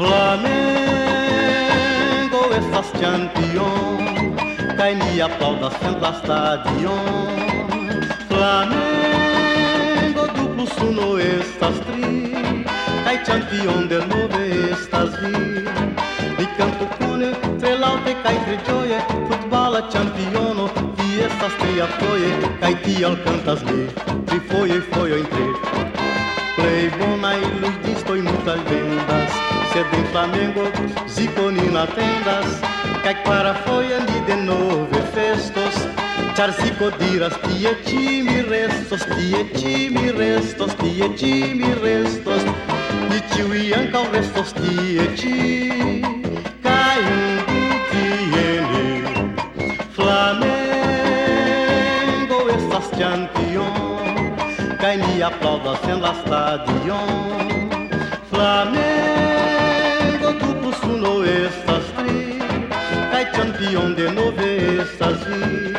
Flamengo, estás champion, cai ni aplaudas sempre la stadion. Flamengo, duplo suno estás tri, cai champion de novo estás vi. Futbala championo, fiestas tri apoie, cai ti al cantas li, tri foie foio in tre. Play bona e luz disto e muitas vendas. Cedo em Flamengo, Ziconi na tendas. Cai para foi ali de novo e festos. Charzico diras, tie time restos Tie time restos, tie time restos. E tio Ianca o restos, tie ti Champion Cai ni aplaudas en la stadion Flamengo, tu pusuno estas tri Cai champion de novo estas vi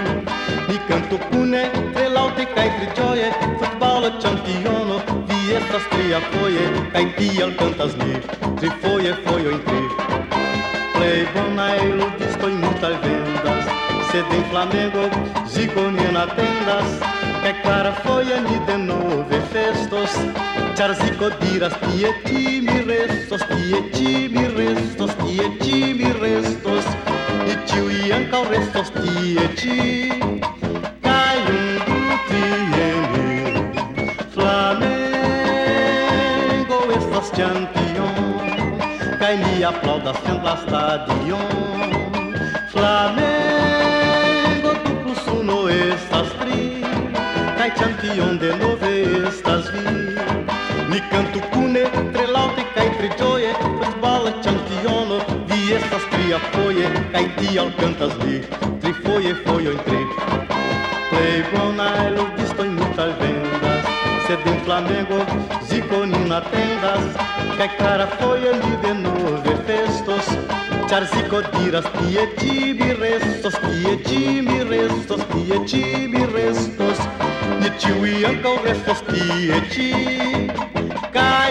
Ni canto cune, tre laute cai tri gioie Futbolo championo, vi estas tri apoie Cai tial cantas mi, tri foie foio in tri Play bonailo, disco in muitas vendas Sede em Flamengo, Ziconi na tendas Que cara foi ani de novo e festos Charzico diras tie mi restos. Tie mi restos, tie mi restos. E tio Ianca o restos tie ti Cai um tiene Flamengo estas champion. Cai ni aplaudas sempre la Flamengo estas Cai ti al cantas li, tri foie foio in tri Play bonailo, disto in muitas vendas. Sede em Flamengo, Ziconi na tendas Cai cara foi ali de novo festos Charzico diras, tie tibi restos Tie tibi restos, tie tibi restos. Tio Ianca o restos, tie ti Cai